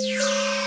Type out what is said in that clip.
Música